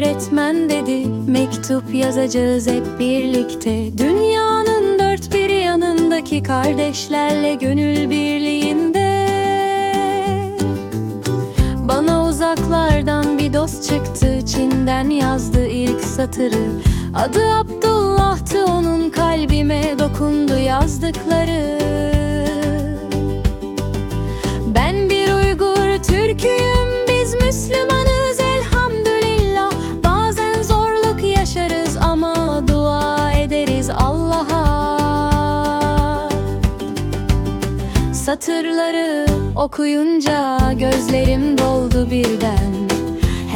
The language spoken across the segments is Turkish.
Öğretmen dedi mektup yazacağız hep birlikte. Dünyanın dört bir yanındaki kardeşlerle gönül birliğinde. Bana uzaklardan bir dost çıktı Çin'den yazdı ilk satırı. Adı Abdullah'tı onun kalbime dokundu yazdıkları Satırları okuyunca gözlerim doldu birden.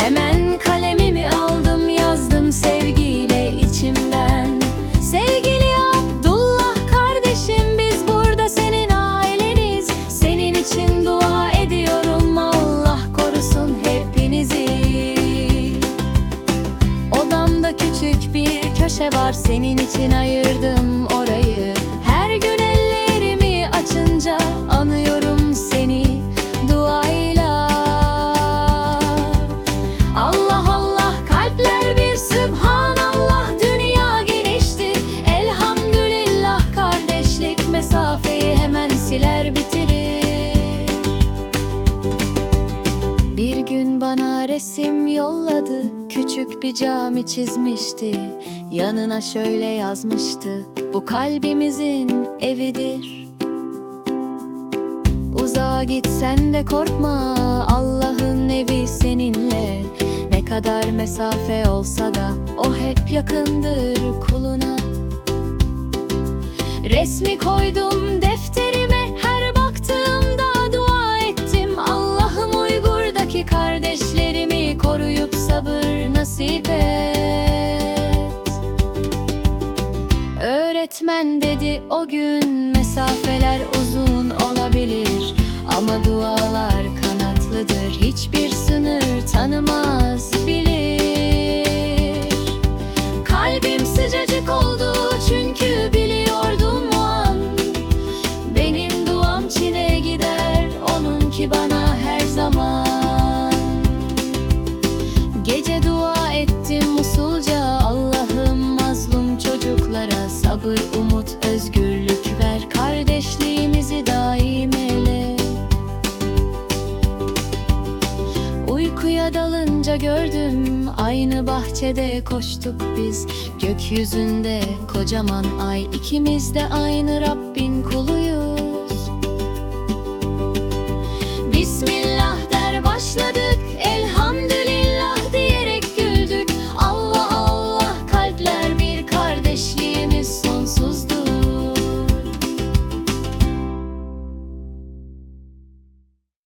Hemen kalemimi aldım yazdım sevgiyle içimden. Sevgili Abdullah kardeşim biz burada senin aileniz. Senin için dua ediyorum Allah korusun hepinizi. Odamda küçük bir köşe var senin için ayırdım yolladı Küçük bir cami çizmişti. Yanına şöyle yazmıştı Bu kalbimizin evidir. Uzağa gitsen de korkma Allah'ın evi seninle. Ne kadar mesafe olsa da O hep yakındır kuluna. Resmi koydum nasip et. Öğretmen dedi o gün mesafeler uzun olabilir Ama dualar kanatlıdır. Hiçbir sınır tanımaz Uykuya dalınca gördüm Aynı bahçede koştuk biz. Gökyüzünde kocaman ay ikimiz de aynı Rabbin kuluyuz